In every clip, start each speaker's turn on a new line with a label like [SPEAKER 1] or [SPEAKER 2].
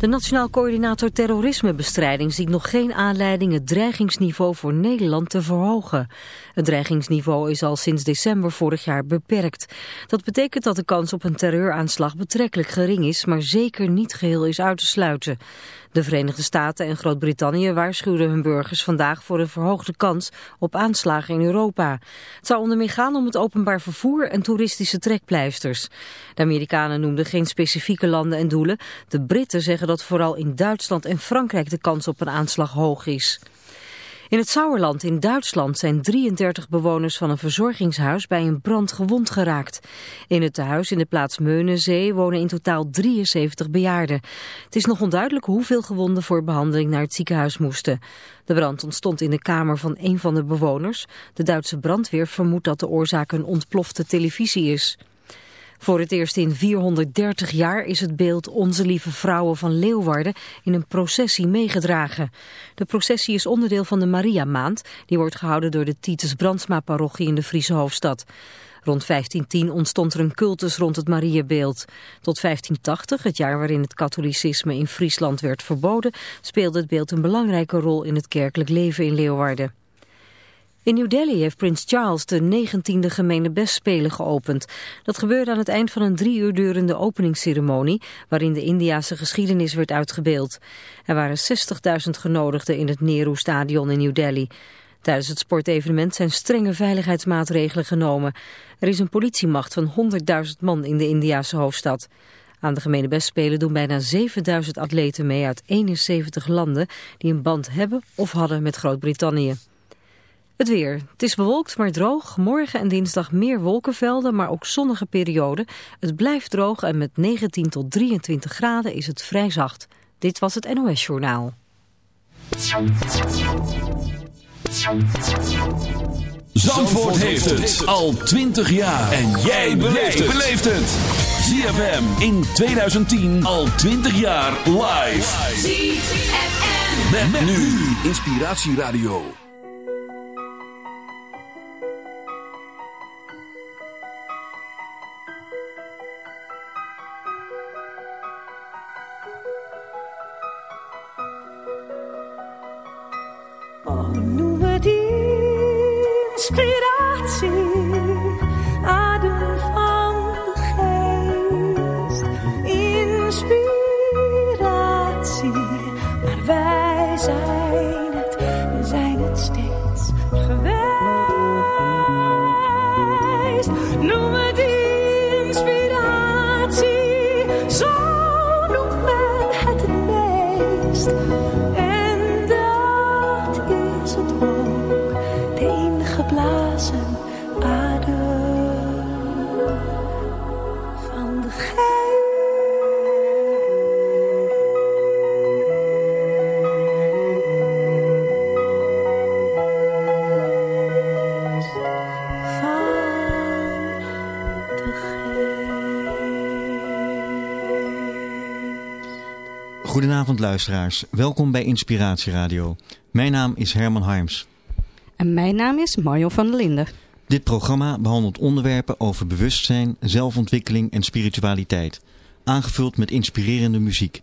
[SPEAKER 1] De Nationaal Coördinator Terrorismebestrijding ziet nog geen aanleiding het dreigingsniveau voor Nederland te verhogen. Het dreigingsniveau is al sinds december vorig jaar beperkt. Dat betekent dat de kans op een terreuraanslag betrekkelijk gering is, maar zeker niet geheel is uit te sluiten. De Verenigde Staten en Groot-Brittannië waarschuwden hun burgers vandaag voor een verhoogde kans op aanslagen in Europa. Het zou onder meer gaan om het openbaar vervoer en toeristische trekpleisters. De Amerikanen noemden geen specifieke landen en doelen. De Britten zeggen dat vooral in Duitsland en Frankrijk de kans op een aanslag hoog is. In het Sauerland in Duitsland zijn 33 bewoners van een verzorgingshuis bij een brand gewond geraakt. In het tehuis in de plaats Meunenzee wonen in totaal 73 bejaarden. Het is nog onduidelijk hoeveel gewonden voor behandeling naar het ziekenhuis moesten. De brand ontstond in de kamer van een van de bewoners. De Duitse brandweer vermoedt dat de oorzaak een ontplofte televisie is. Voor het eerst in 430 jaar is het beeld Onze Lieve Vrouwen van Leeuwarden in een processie meegedragen. De processie is onderdeel van de Mariamaand, die wordt gehouden door de Titus Brandsma parochie in de Friese hoofdstad. Rond 1510 ontstond er een cultus rond het Mariabeeld. Tot 1580, het jaar waarin het katholicisme in Friesland werd verboden, speelde het beeld een belangrijke rol in het kerkelijk leven in Leeuwarden. In New Delhi heeft prins Charles de 19e gemene bestspelen geopend. Dat gebeurde aan het eind van een drie uur durende openingsceremonie... waarin de Indiase geschiedenis werd uitgebeeld. Er waren 60.000 genodigden in het Nehru-stadion in New Delhi. Tijdens het sportevenement zijn strenge veiligheidsmaatregelen genomen. Er is een politiemacht van 100.000 man in de Indiase hoofdstad. Aan de gemene bestspelen doen bijna 7000 atleten mee uit 71 landen... die een band hebben of hadden met Groot-Brittannië. Het weer. Het is bewolkt maar droog. Morgen en dinsdag meer wolkenvelden, maar ook zonnige perioden. Het blijft droog en met 19 tot 23 graden is het vrij zacht. Dit was het NOS Journaal.
[SPEAKER 2] Zandvoort heeft het al 20 jaar. En jij beleeft het. ZFM in 2010 al 20 jaar live.
[SPEAKER 3] ZFM.
[SPEAKER 2] Met, nu Inspiratieradio.
[SPEAKER 4] Inspiratie,
[SPEAKER 5] Goedenavond luisteraars, welkom bij Inspiratie Radio. Mijn naam is Herman Harms.
[SPEAKER 6] En mijn naam is Mario van der Linden.
[SPEAKER 5] Dit programma behandelt onderwerpen over bewustzijn, zelfontwikkeling en spiritualiteit. Aangevuld met inspirerende muziek.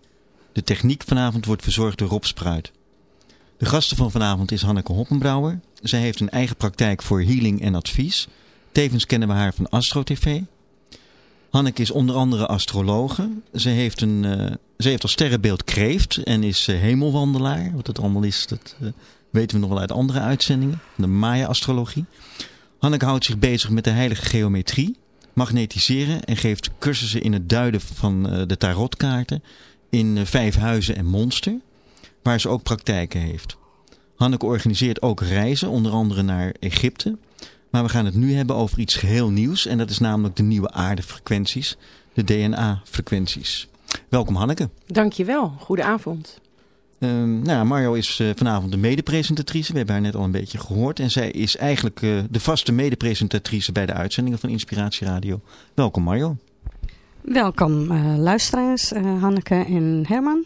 [SPEAKER 5] De techniek vanavond wordt verzorgd door Rob Spruit. De gasten van vanavond is Hanneke Hoppenbrouwer. Zij heeft een eigen praktijk voor healing en advies. Tevens kennen we haar van Astro TV. Hanneke is onder andere astrologe. Ze heeft, een, eh, ze heeft als sterrenbeeld kreeft en is eh, hemelwandelaar. Wat het allemaal is, dat eh, weten we nog wel uit andere uitzendingen. De Maya-astrologie. Hanneke houdt zich bezig met de heilige geometrie, magnetiseren en geeft cursussen in het duiden van de tarotkaarten in Vijf Huizen en Monster, waar ze ook praktijken heeft. Hanneke organiseert ook reizen, onder andere naar Egypte. Maar we gaan het nu hebben over iets geheel nieuws en dat is namelijk de nieuwe aardefrequenties, de DNA-frequenties. Welkom Hanneke.
[SPEAKER 7] Dankjewel, goedenavond.
[SPEAKER 5] Ehm, nou, Mario is eh, vanavond de medepresentatrice. We hebben haar net al een beetje gehoord. En zij is eigenlijk eh, de vaste medepresentatrice bij de uitzendingen van Inspiratie Radio. Welkom Mario.
[SPEAKER 6] Welkom uh, luisteraars, uh, Hanneke en Herman.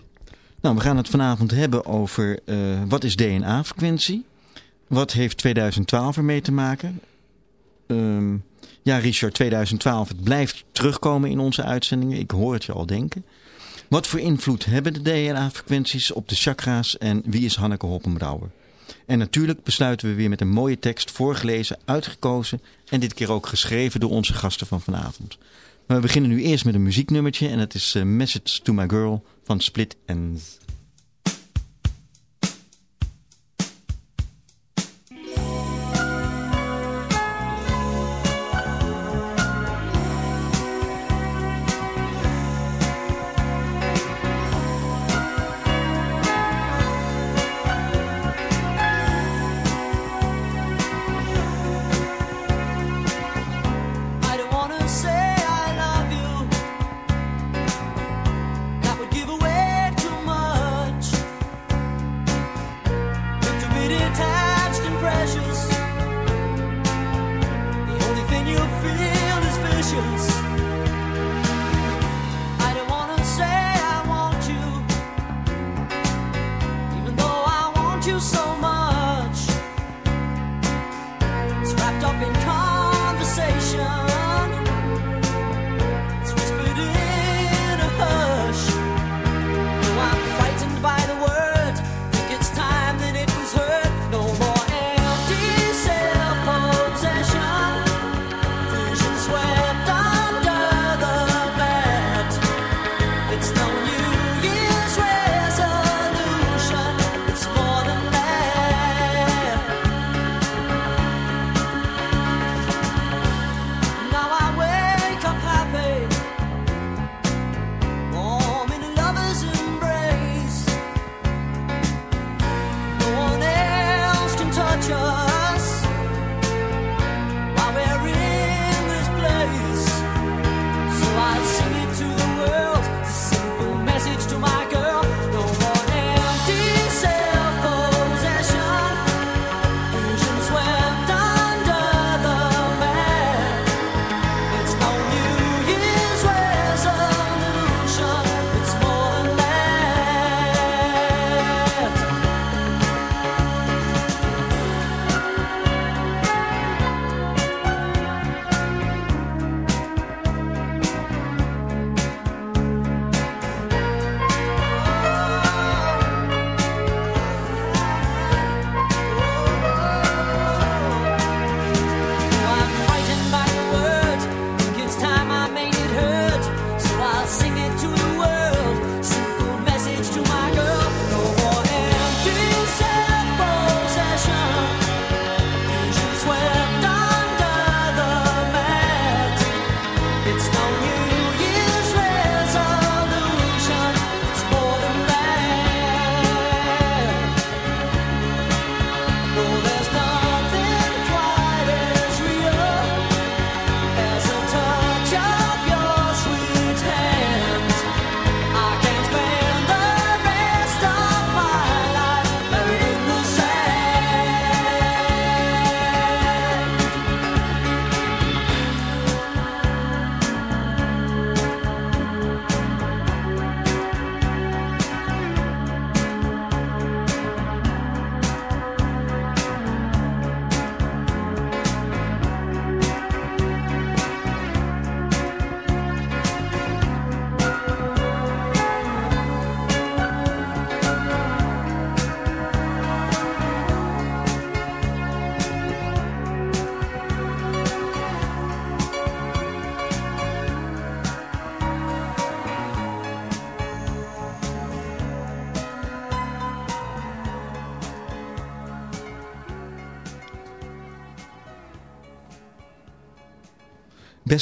[SPEAKER 8] Nou, we gaan het vanavond hebben over uh, wat is DNA-frequentie? Wat heeft 2012 ermee te maken? Um, ja, Richard, 2012, het blijft terugkomen in onze uitzendingen. Ik hoor het je al denken. Wat voor invloed hebben de DNA-frequenties op de chakra's en wie is Hanneke Hoppenbrouwer? En natuurlijk besluiten we weer met een mooie tekst voorgelezen, uitgekozen en dit keer ook geschreven door onze gasten van vanavond. Maar we beginnen nu eerst met een muzieknummertje en het is Message to My Girl van Split Ends.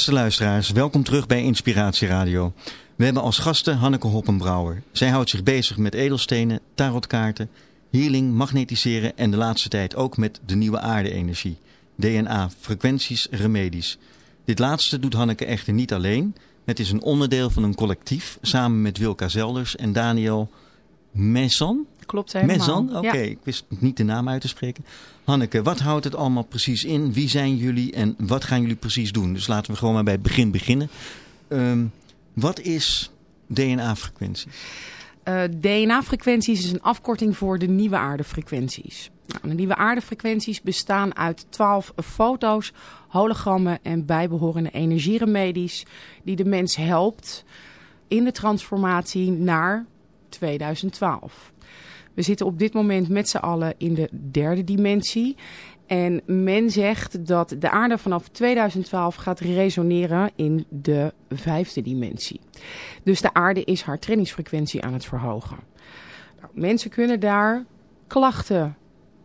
[SPEAKER 8] Beste luisteraars, welkom terug bij Inspiratie Radio. We hebben als gasten Hanneke Hoppenbrouwer. Zij houdt zich bezig met edelstenen, tarotkaarten, healing, magnetiseren en de laatste tijd ook met de nieuwe aarde-energie. DNA, frequenties, remedies. Dit laatste doet Hanneke echter niet alleen. Het is een onderdeel van een collectief samen met Wilka Zelders en Daniel Messon.
[SPEAKER 7] Klopt helemaal.
[SPEAKER 8] Messon, oké, ik wist niet de naam uit te spreken. Hanneke, wat houdt het allemaal precies in? Wie zijn jullie en wat gaan jullie precies doen? Dus laten we gewoon maar bij het begin beginnen. Um,
[SPEAKER 5] Wat is DNA-frequentie?
[SPEAKER 7] Uh, DNA-frequenties is een afkorting voor de nieuwe aardefrequenties. Nou, de nieuwe aardefrequenties bestaan uit 12 foto's, hologrammen en bijbehorende energieremedies die de mens helpt in de transformatie naar 2012. We zitten op dit moment met z'n allen in de derde dimensie. En men zegt dat de aarde vanaf 2012 gaat resoneren in de vijfde dimensie. Dus de aarde is haar trainingsfrequentie aan het verhogen. Nou, mensen kunnen daar klachten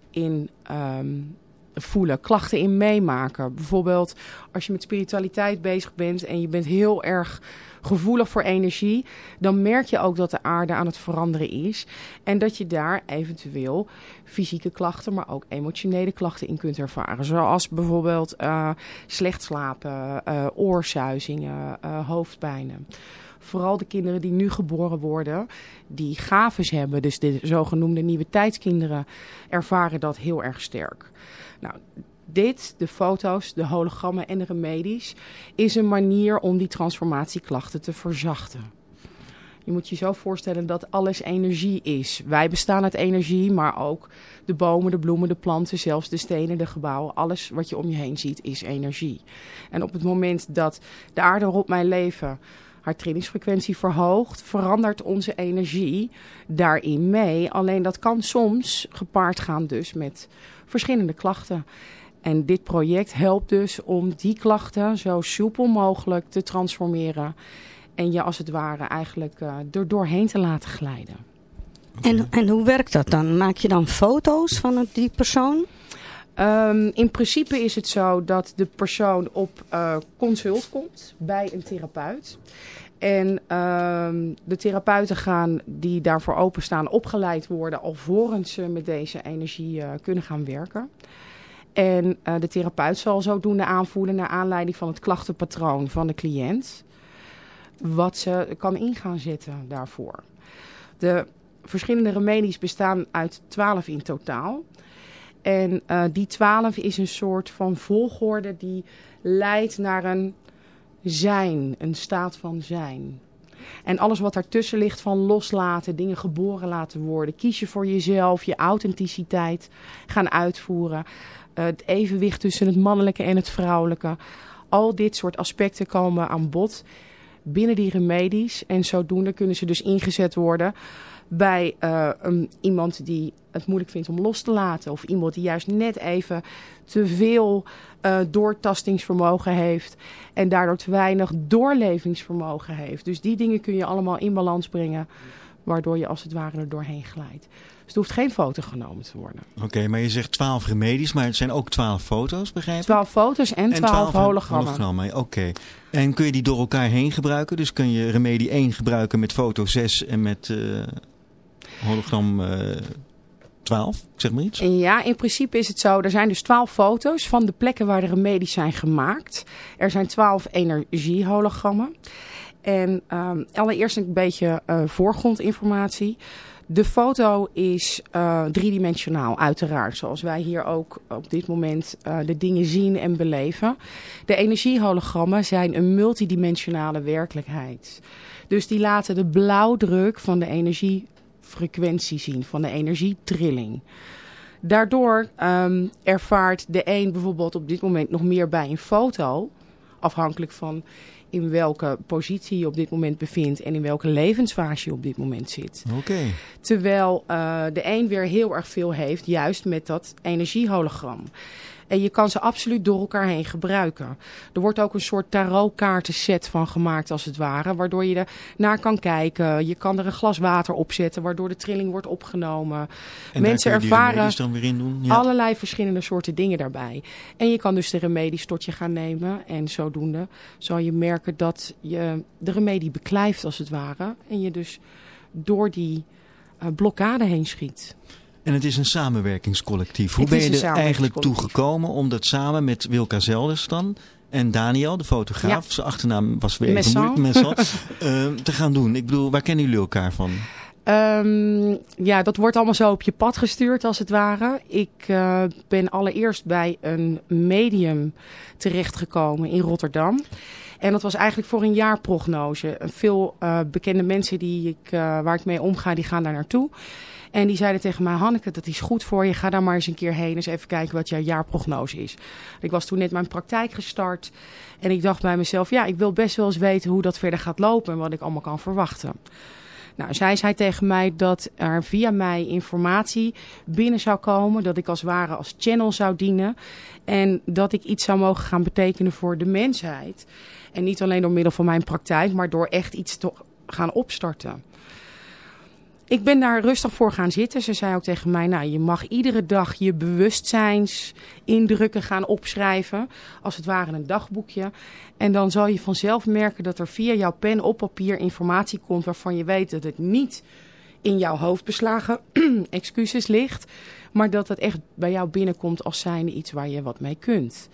[SPEAKER 7] in um, voelen, klachten in meemaken. Bijvoorbeeld als je met spiritualiteit bezig bent en je bent heel erg gevoelig voor energie, dan merk je ook dat de aarde aan het veranderen is. En dat je daar eventueel fysieke klachten, maar ook emotionele klachten in kunt ervaren. Zoals bijvoorbeeld uh, slecht slapen, uh, oorzuizingen, uh, hoofdpijnen vooral de kinderen die nu geboren worden, die gaves hebben, dus de zogenoemde nieuwe tijdskinderen, ervaren dat heel erg sterk. Nou, dit, de foto's, de hologrammen en de remedies, is een manier om die transformatieklachten te verzachten. Je moet je zo voorstellen dat alles energie is. Wij bestaan uit energie, maar ook de bomen, de bloemen, de planten, zelfs de stenen, de gebouwen. Alles wat je om je heen ziet is energie. En op het moment dat de aarde waarop mijn leven haar trainingsfrequentie verhoogt, verandert onze energie daarin mee. Alleen dat kan soms gepaard gaan dus met verschillende klachten. En dit project helpt dus om die klachten zo soepel mogelijk te transformeren. En je als het ware eigenlijk uh, er doorheen te laten glijden.
[SPEAKER 6] En, en hoe werkt dat dan? Maak je dan foto's van die persoon?
[SPEAKER 7] Um, in principe is het zo dat de persoon op uh, consult komt bij een therapeut. En um, de therapeuten gaan die daarvoor openstaan opgeleid worden alvorens ze met deze energie uh, kunnen gaan werken. En uh, de therapeut zal zodoende aanvoelen naar aanleiding van het klachtenpatroon van de cliënt. Wat ze kan in gaan zetten daarvoor. De verschillende remedies bestaan uit twaalf in totaal. En uh, die twaalf is een soort van volgorde die leidt naar een zijn, een staat van zijn. En alles wat daartussen ligt van loslaten, dingen geboren laten worden. Kies je voor jezelf, je authenticiteit gaan uitvoeren. Uh, het evenwicht tussen het mannelijke en het vrouwelijke. Al dit soort aspecten komen aan bod binnen die remedies. En zodoende kunnen ze dus ingezet worden bij uh, een, iemand die het moeilijk vindt om los te laten. Of iemand die juist net even te veel uh, doortastingsvermogen heeft. En daardoor te weinig doorlevingsvermogen heeft. Dus die dingen kun je allemaal in balans brengen. Waardoor je als het ware er doorheen glijdt. Dus er hoeft geen foto genomen te worden.
[SPEAKER 5] Oké, okay, maar je zegt 12 remedies, maar het zijn ook 12 foto's, begrijp ik?
[SPEAKER 7] 12 foto's en 12, hologrammen. hologrammen
[SPEAKER 5] Oké. Okay. En kun je die door elkaar heen gebruiken? Dus kun je remedie 1 gebruiken met foto 6 en met uh, hologram uh, 12, zeg maar iets?
[SPEAKER 7] Ja, in principe is het zo. Er zijn dus 12 foto's van de plekken waar de remedies zijn gemaakt. Er zijn 12 energiehologrammen. En um, allereerst een beetje uh, voorgrondinformatie. De foto is uh, driedimensionaal, uiteraard. Zoals wij hier ook op dit moment de dingen zien en beleven. De energiehologrammen zijn een multidimensionale werkelijkheid. Dus die laten de blauwdruk van de energiefrequentie zien, van de energietrilling. Daardoor um, ervaart de een bijvoorbeeld op dit moment nog meer bij een foto, afhankelijk van in welke positie je op dit moment bevindt en in welke levensfase je op dit moment zit.
[SPEAKER 5] Okay.
[SPEAKER 7] Terwijl uh, de een weer heel erg veel heeft, juist met dat energiehologram. En je kan ze absoluut door elkaar heen gebruiken. Er wordt ook een soort tarotkaartenset van gemaakt als het ware. Waardoor je er naar kan kijken. Je kan er een glas water op zetten. Waardoor de trilling wordt opgenomen.
[SPEAKER 5] En
[SPEAKER 7] Mensen ervaren
[SPEAKER 5] dan weer in doen? Ja.
[SPEAKER 7] allerlei verschillende soorten dingen daarbij. En je kan dus de remedies tot je gaan nemen. En zodoende zal je merken dat je de remedie beklijft als het ware. En je dus door die uh, blokkade heen schiet.
[SPEAKER 5] En het is een samenwerkingscollectief. Hoe ben je er eigenlijk toe gekomen om dat samen met Wilka Zelders dan en Daniel, de fotograaf, ja. zijn achternaam was weer even moeilijk, uh, te gaan doen? Ik bedoel, waar kennen jullie elkaar van?
[SPEAKER 7] Um, ja, dat wordt allemaal zo op je pad gestuurd als het ware. Ik uh, ben allereerst bij een medium terechtgekomen in Rotterdam. En dat was eigenlijk voor een jaarprognose. Veel uh, bekende mensen die ik, waar ik mee omga, die gaan daar naartoe. En die zeiden tegen mij, Hanneke, dat is goed voor je. Ga daar maar eens een keer heen. Eens even kijken wat jouw jaarprognose is. Ik was toen net mijn praktijk gestart. En ik dacht bij mezelf, ja, ik wil best wel eens weten hoe dat verder gaat lopen. En wat ik allemaal kan verwachten. Nou, zij zei tegen mij dat er via mij informatie binnen zou komen. Dat ik als ware als channel zou dienen. En dat ik iets zou mogen gaan betekenen voor de mensheid. En niet alleen door middel van mijn praktijk, maar door echt iets te gaan opstarten. Ik ben daar rustig voor gaan zitten. Ze zei ook tegen mij, nou, je mag iedere dag je bewustzijnsindrukken gaan opschrijven. Als het ware een dagboekje. En dan zal je vanzelf merken dat er via jouw pen op papier informatie komt waarvan je weet dat het niet in jouw hoofd beslagen excuses ligt. Maar dat het echt bij jou binnenkomt als zijnde iets waar je wat mee kunt.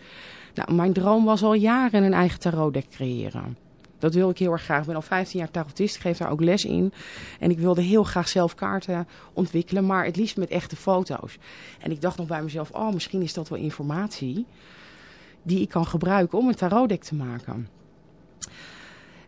[SPEAKER 7] Nou, mijn droom was al jaren een eigen tarotdek creëren. Dat wil ik heel erg graag. Ik ben al 15 jaar tarotist, geef daar ook les in. En ik wilde heel graag zelf kaarten ontwikkelen, maar het liefst met echte foto's. En ik dacht nog bij mezelf, oh, misschien is dat wel informatie die ik kan gebruiken om een tarotdek te maken.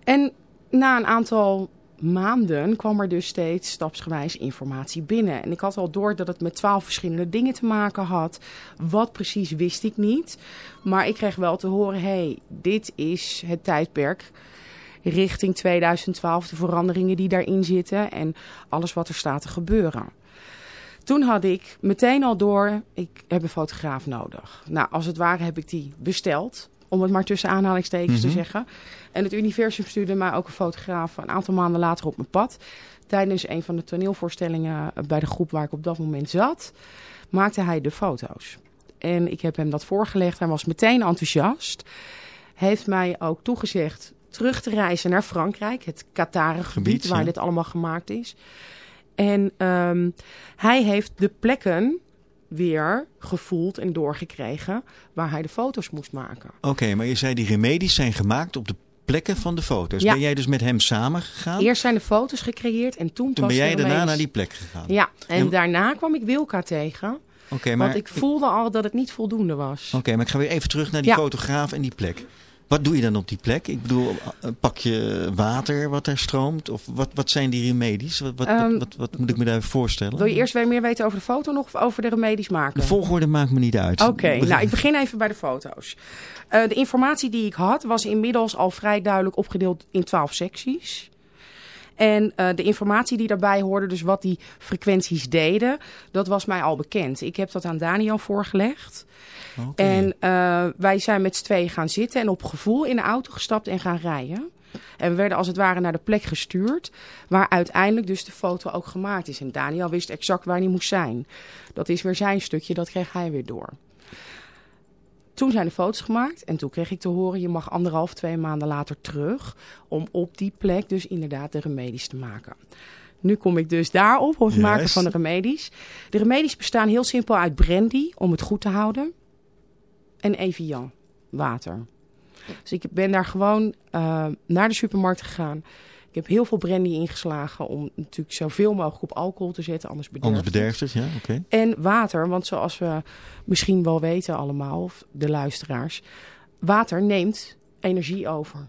[SPEAKER 7] En na een aantal maanden kwam er dus steeds stapsgewijs informatie binnen. En ik had al door dat het met twaalf verschillende dingen te maken had. Wat precies wist ik niet. Maar ik kreeg wel te horen, hey, dit is het tijdperk richting 2012, de veranderingen die daarin zitten en alles wat er staat te gebeuren. Toen had ik meteen al door, ik heb een fotograaf nodig. Nou, als het ware heb ik die besteld, om het maar tussen aanhalingstekens te mhm. zeggen. En het universum stuurde mij ook een fotograaf een aantal maanden later op mijn pad. Tijdens een van de toneelvoorstellingen bij de groep waar ik op dat moment zat, maakte hij de foto's. En ik heb hem dat voorgelegd. Hij was meteen enthousiast. Heeft mij ook toegezegd terug te reizen naar Frankrijk, het Qatarengebied gebied waar dit allemaal gemaakt is. En um, hij heeft de plekken weer gevoeld en doorgekregen waar hij de foto's moest maken.
[SPEAKER 5] Oké, maar je zei die remedies zijn gemaakt op de plekken van de foto's. Ja. Ben jij dus met hem samen gegaan?
[SPEAKER 7] Eerst zijn de foto's gecreëerd en toen,
[SPEAKER 5] toen ben jij daarna naar die plek gegaan?
[SPEAKER 7] Ja, en, daarna kwam ik Wilka tegen. Okay, maar... Want ik voelde al dat het niet voldoende was.
[SPEAKER 5] Oké, maar ik ga weer even terug naar die fotograaf en die plek. Wat doe je dan op die plek? Ik bedoel, pak je water wat er stroomt? Of wat, wat zijn die remedies? Wat, wat,
[SPEAKER 7] um,
[SPEAKER 5] wat, wat, moet ik me daar voorstellen?
[SPEAKER 7] Wil je eerst weer meer weten over de foto nog of over de remedies maken?
[SPEAKER 5] De volgorde maakt me niet uit.
[SPEAKER 7] Oké, nou ik begin even bij de foto's. Uh, de informatie die ik had was inmiddels al vrij duidelijk opgedeeld in twaalf secties. En uh, de informatie die daarbij hoorde, dus wat die frequenties deden, dat was mij al bekend. Ik heb dat aan Daniel voorgelegd. En uh, wij zijn met z'n tweeën gaan zitten en op gevoel in de auto gestapt en gaan rijden. En we werden als het ware naar de plek gestuurd waar uiteindelijk dus de foto ook gemaakt is. En Daniel wist exact waar hij moest zijn. Dat is weer zijn stukje, dat kreeg hij weer door. Toen zijn de foto's gemaakt en toen kreeg ik te horen... je mag anderhalf, twee maanden later terug... om op die plek dus inderdaad de remedies te maken. Nu kom ik dus daarop, op het maken van de remedies. De remedies bestaan heel simpel uit brandy, om het goed te houden en Evian, water. Dus ik ben daar gewoon uh, naar de supermarkt gegaan. Ik heb heel veel brandy ingeslagen om natuurlijk zoveel mogelijk op alcohol te zetten, anders bederft,
[SPEAKER 5] anders bederft het. Ja, oké.
[SPEAKER 7] En water, want zoals we misschien wel weten allemaal, of de luisteraars, water neemt energie over.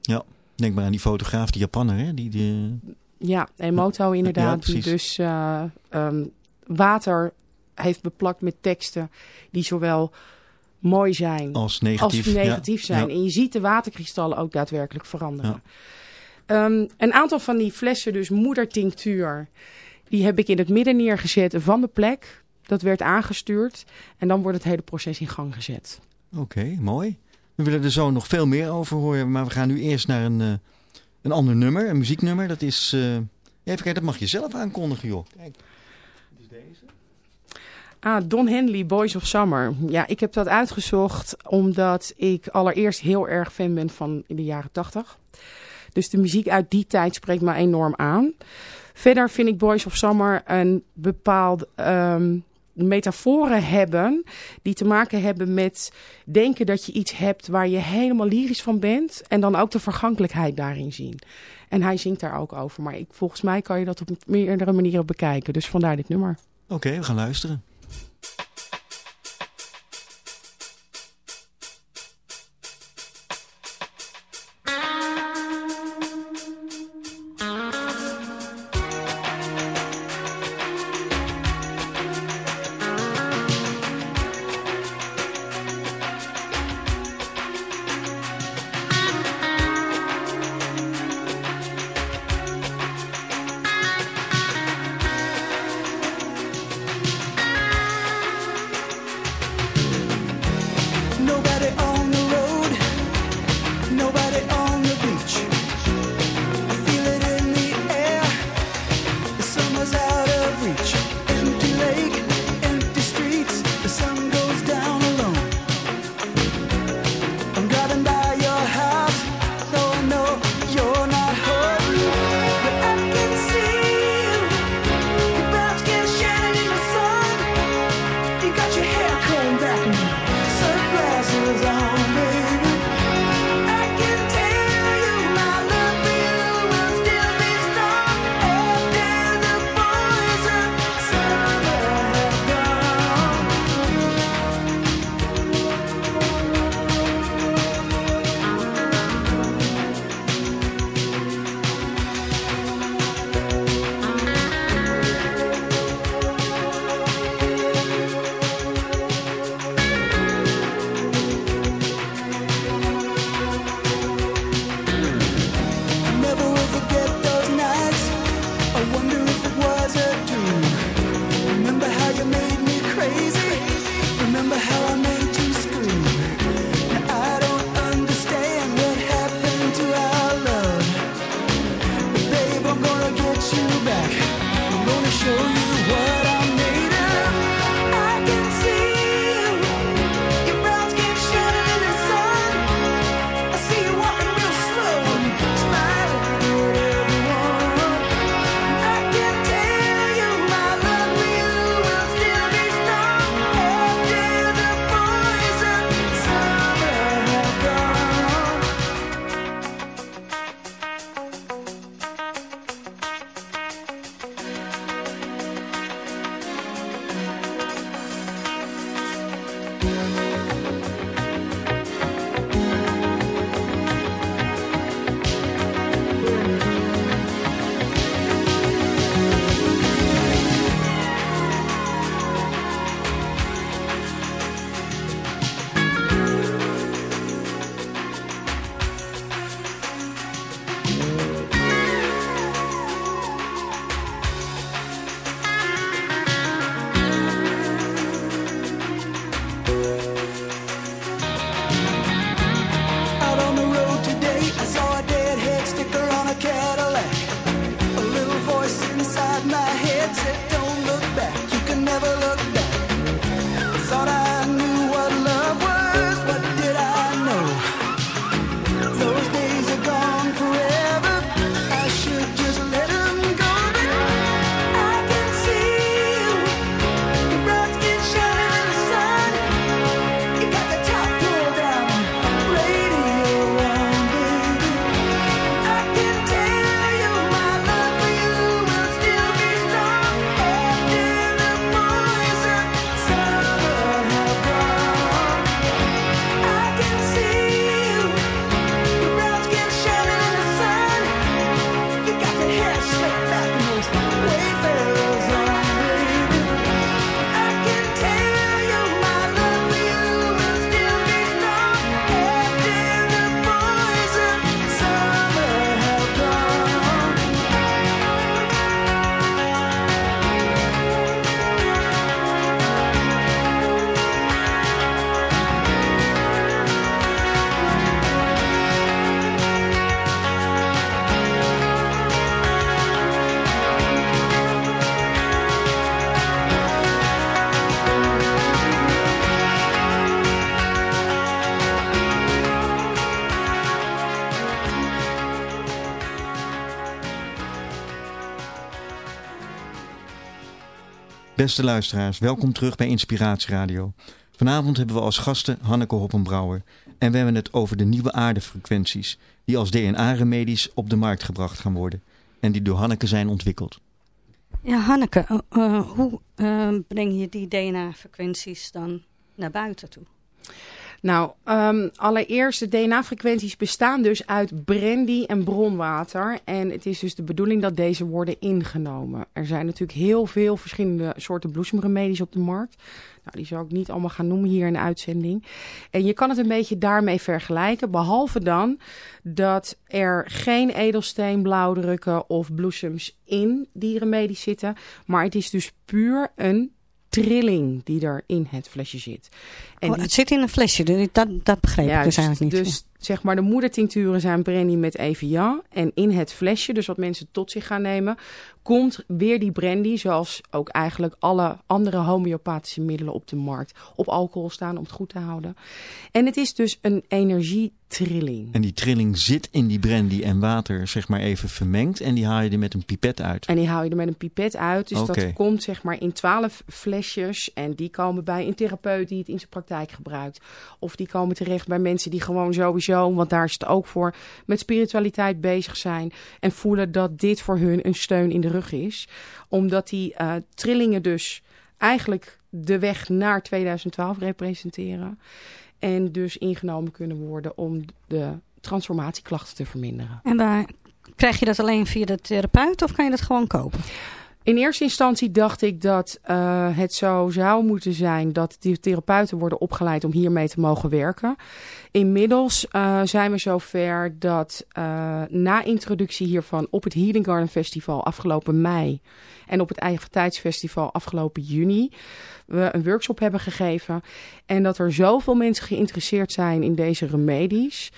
[SPEAKER 5] Ja, denk maar aan die fotograaf, die Japanner, hè? Die, die...
[SPEAKER 7] Ja, Emoto inderdaad, ja, die dus uh, um, water heeft beplakt met teksten die zowel mooi zijn
[SPEAKER 5] als negatief,
[SPEAKER 7] als negatief zijn. En je ziet de waterkristallen ook daadwerkelijk veranderen. Um, een aantal van die flessen, dus moedertinctuur, die heb ik in het midden neergezet van de plek. Dat werd aangestuurd en dan wordt het hele proces in gang gezet.
[SPEAKER 5] Oké, mooi. We willen er zo nog veel meer over horen, maar we gaan nu eerst naar een, uh, een ander nummer, een muzieknummer. Dat is, uh, even kijken, dat mag je zelf aankondigen joh. Kijk.
[SPEAKER 7] Ah, Don Henley, Boys of Summer. Ja, ik heb dat uitgezocht omdat ik allereerst heel erg fan ben van in de jaren tachtig. Dus de muziek uit die tijd spreekt me enorm aan. Verder vind ik Boys of Summer een bepaald um, metaforen hebben die te maken hebben met denken dat je iets hebt waar je helemaal lyrisch van bent en dan ook de vergankelijkheid daarin zien. En hij zingt daar ook over, maar ik, volgens mij kan je dat op meerdere manieren bekijken. Dus vandaar dit nummer.
[SPEAKER 5] Oké, we gaan luisteren. Beste luisteraars, welkom terug bij Inspiratie Radio. Vanavond hebben we als gasten Hanneke Hoppenbrouwer en we hebben het over de nieuwe aardefrequenties die als DNA-remedies op de markt gebracht gaan worden en die door Hanneke zijn ontwikkeld.
[SPEAKER 6] Ja, Hanneke, uh, uh, hoe uh, breng je die DNA-frequenties dan naar buiten toe?
[SPEAKER 7] Nou, um, allereerst, de DNA-frequenties bestaan dus uit brandy en bronwater. En het is dus de bedoeling dat deze worden ingenomen. Er zijn natuurlijk heel veel verschillende soorten bloesemremedies op de markt. Nou, die zal ik niet allemaal gaan noemen hier in de uitzending. En je kan het een beetje daarmee vergelijken. Behalve dan dat er geen edelsteenblauwdrukken of bloesems in die remedies zitten. Maar het is dus puur een trilling die er in het flesje zit.
[SPEAKER 6] En oh, het zit in een flesje, dat, dat begreep ik dus eigenlijk niet.
[SPEAKER 7] Dus zeg maar de moedertincturen zijn brandy met Evian. En in het flesje, dus wat mensen tot zich gaan nemen, komt weer die brandy, zoals ook eigenlijk alle andere homeopathische middelen op de markt, op alcohol staan om het goed te houden. En het is dus een energietrilling.
[SPEAKER 5] En die trilling zit in die brandy en water zeg maar even vermengd en die haal je er met een pipet uit.
[SPEAKER 7] En die haal je er met een pipet uit. Dus dat komt zeg maar in twaalf flesjes. En die komen bij een therapeut die het in zijn praktijk gebruikt. Of die komen terecht bij mensen die gewoon sowieso, want daar is het ook voor, met spiritualiteit bezig zijn. En voelen dat dit voor hun een steun in de rug is. Omdat die eh, trillingen dus eigenlijk de weg naar 2012 representeren. En dus ingenomen kunnen worden om de transformatieklachten te verminderen.
[SPEAKER 6] En waar krijg je dat alleen via de therapeut of kan je dat gewoon kopen?
[SPEAKER 7] In eerste instantie dacht ik dat eh, het zo zou moeten zijn dat die therapeuten worden opgeleid om hiermee te mogen werken. Inmiddels eh, zijn we zover dat eh, na introductie hiervan op het Healing Garden Festival afgelopen mei en op het Eigen Tijdsfestival afgelopen juni we een workshop hebben gegeven. En dat er zoveel mensen geïnteresseerd zijn in deze remedies.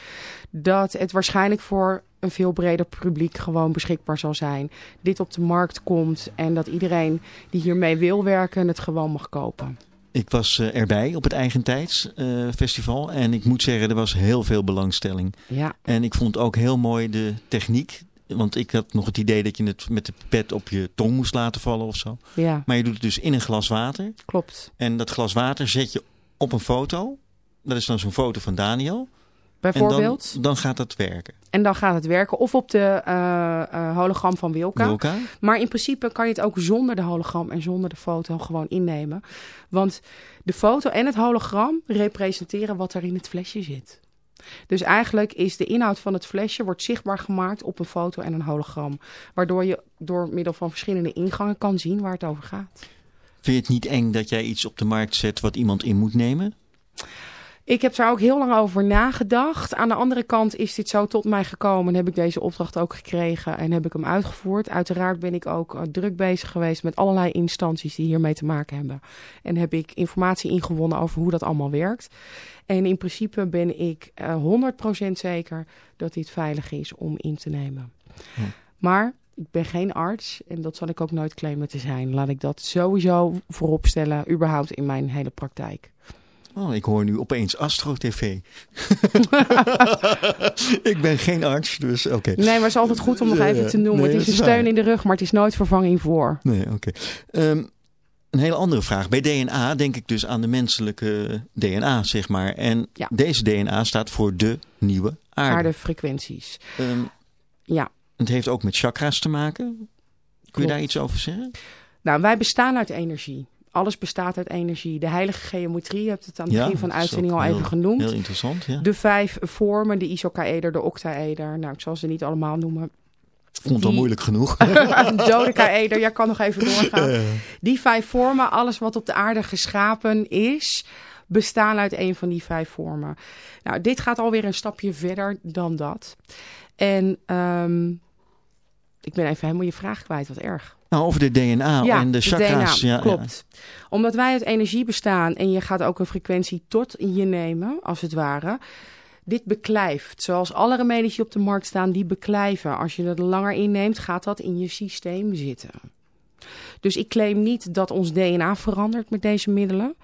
[SPEAKER 7] Dat het waarschijnlijk voor een veel breder publiek gewoon beschikbaar zal zijn. Dit op de markt komt en dat iedereen die hiermee wil werken het gewoon mag kopen.
[SPEAKER 5] Ik was eh, erbij op het Eigentijds eh, festival en ik moet zeggen er was heel veel belangstelling.
[SPEAKER 7] Ja,
[SPEAKER 5] En ik vond ook heel mooi de techniek. Want ik had nog het idee dat je het met de pipet op je tong moest laten vallen of zo.
[SPEAKER 7] ja,
[SPEAKER 5] Maar je doet het dus in een glas water.
[SPEAKER 7] klopt.
[SPEAKER 5] En dat glas water zet je op een foto. Dat is dan zo'n foto van Daniel.
[SPEAKER 7] Bijvoorbeeld.
[SPEAKER 5] En dan, dan gaat dat werken.
[SPEAKER 7] En dan gaat het werken. Of op de eh, eh, hologram van Wilka.
[SPEAKER 5] Wilka?
[SPEAKER 7] Maar in principe kan je het ook zonder de hologram en zonder de foto gewoon innemen. Want de foto en het hologram representeren wat er in het flesje zit. Dus eigenlijk is de inhoud van het flesje wordt zichtbaar gemaakt op een foto en een hologram. Waardoor je door middel van verschillende ingangen kan zien waar het over gaat.
[SPEAKER 5] Vind je het niet eng dat jij iets op de markt zet wat iemand in moet nemen?
[SPEAKER 7] Ik heb daar ook heel lang over nagedacht. Aan de andere kant is dit zo tot mij gekomen en heb ik deze opdracht ook gekregen en heb ik hem uitgevoerd. Uiteraard ben ik ook eh, druk bezig geweest met allerlei instanties die hiermee te maken hebben. En heb ik informatie ingewonnen over hoe dat allemaal werkt. En in principe ben ik eh 100% zeker dat dit veilig is om in te nemen.
[SPEAKER 5] Hm.
[SPEAKER 7] Maar ik ben geen arts en dat zal ik ook nooit claimen te zijn. Laat ik dat sowieso voorop stellen, überhaupt in mijn hele praktijk.
[SPEAKER 5] Oh, ik hoor nu opeens Astro TV. ik ben geen arts, dus oké.
[SPEAKER 7] Nee, maar het is altijd goed om nog even te noemen.
[SPEAKER 5] nee,
[SPEAKER 7] het is
[SPEAKER 5] dat
[SPEAKER 7] een steun in de rug, maar het is nooit vervanging voor.
[SPEAKER 5] Nee, oké. Ehm, een hele andere vraag. Bij DNA denk ik dus aan de menselijke DNA, zeg maar. En
[SPEAKER 7] Ja.
[SPEAKER 5] deze DNA staat voor de nieuwe aarde.
[SPEAKER 7] Aardefrequenties.
[SPEAKER 5] Ehm,
[SPEAKER 7] Ja.
[SPEAKER 5] het heeft ook met chakra's te maken. Kun je daar iets over zeggen?
[SPEAKER 7] Nou, wij bestaan uit energie. Alles bestaat uit energie. De heilige geometrie, je hebt het aan het begin van de uitzending al
[SPEAKER 5] heel-
[SPEAKER 7] even genoemd.
[SPEAKER 5] Heel interessant, ja.
[SPEAKER 7] De vijf vormen, de isocaeder, de octaeder. Nou, ik zal ze niet allemaal noemen.
[SPEAKER 5] Vond het al moeilijk genoeg.
[SPEAKER 7] Dodecaeder, jij kan nog even doorgaan. Die vijf vormen, alles wat op de aarde geschapen is, bestaan uit een van die vijf vormen. Nou, dit gaat alweer een stapje verder dan dat. En ehm, ik ben even helemaal je vraag kwijt, wat erg.
[SPEAKER 5] Nou, over de DNA en de
[SPEAKER 7] de
[SPEAKER 5] chakra's.
[SPEAKER 7] DNA,
[SPEAKER 5] ja,
[SPEAKER 7] klopt. Omdat wij uit energie bestaan en je gaat ook een frequentie tot je nemen, als het ware. Dit beklijft. Zoals alle remedies die op de markt staan, die beklijven. Als je het langer inneemt, gaat dat in je systeem zitten. Dus ik claim niet dat ons DNA verandert met deze middelen.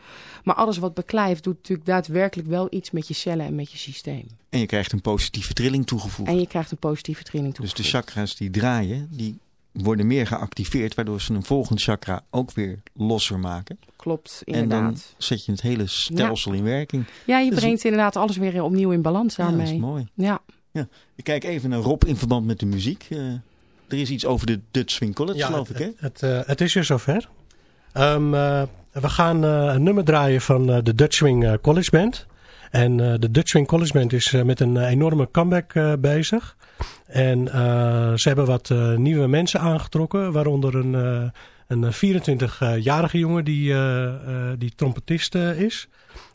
[SPEAKER 7] Maar alles wat beklijft, doet natuurlijk daadwerkelijk wel iets met je cellen en met je systeem.
[SPEAKER 5] En je krijgt een positieve trilling toegevoegd.
[SPEAKER 7] En je krijgt een positieve trilling
[SPEAKER 5] Dus de
[SPEAKER 7] toegevoegd.
[SPEAKER 5] chakra's die draaien, die worden meer geactiveerd, waardoor ze een volgend chakra ook weer losser maken.
[SPEAKER 7] Klopt,
[SPEAKER 5] En dan
[SPEAKER 7] inderdaad.
[SPEAKER 5] zet je het hele stelsel in werking.
[SPEAKER 7] Ja, je
[SPEAKER 5] dus-
[SPEAKER 7] brengt inderdaad alles weer opnieuw in balans
[SPEAKER 5] Ja, dat is
[SPEAKER 7] daarmee.
[SPEAKER 5] mooi.
[SPEAKER 7] Ja.
[SPEAKER 5] Ik kijk even naar Rob in verband met de muziek. Eh, er is iets over de Dutch Swing College, geloof ik, hè?
[SPEAKER 9] Het, het, eh, het is weer zover. Ehm, eh, we gaan eh, een nummer draaien van eh, de Dutch Swing College Band. En eh, de Dutch Swing College Band is eh, met een enorme comeback eh, bezig. En eh, ze hebben wat eh, nieuwe mensen aangetrokken, waaronder een, eh, een 24-jarige jongen die, die trompetist is.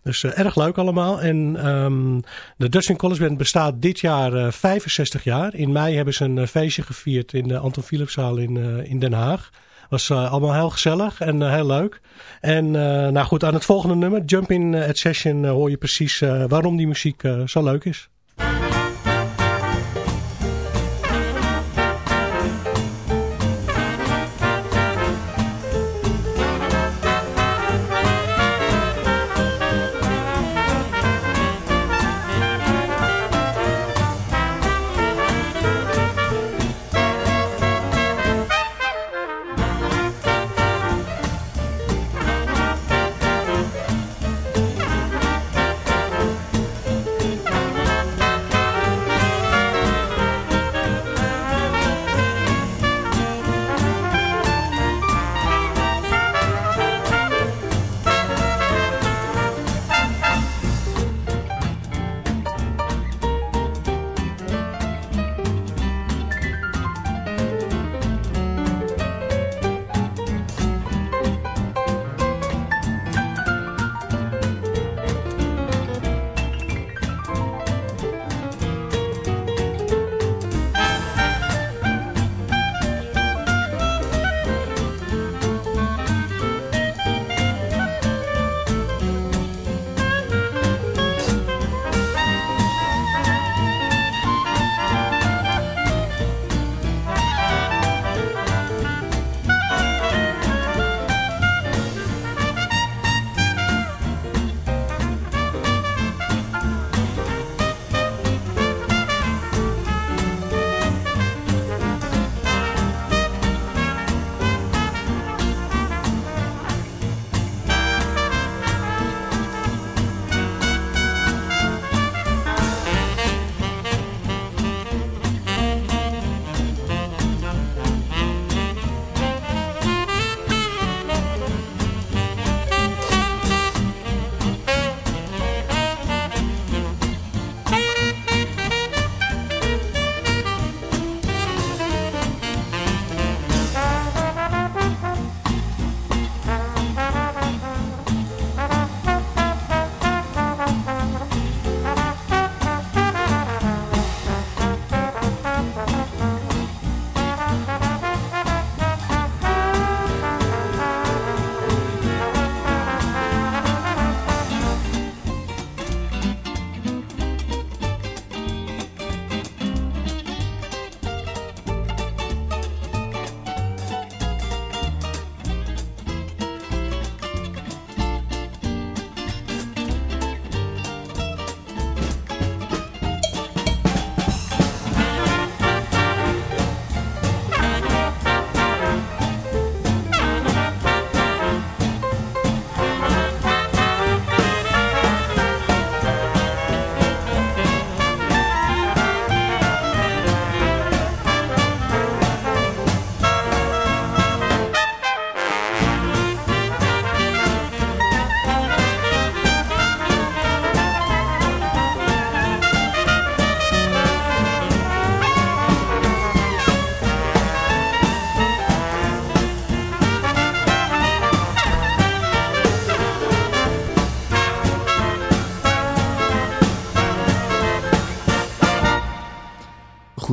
[SPEAKER 9] Dus erg leuk allemaal. En ehm, de Dutch Swing College Band bestaat dit jaar eh, 65 jaar. In mei hebben ze een feestje gevierd in de Anton Philipszaal in, in Den Haag. Was allemaal heel gezellig en heel leuk. En nou goed, aan het volgende nummer, Jump in at Session, hoor je precies waarom die muziek zo leuk is.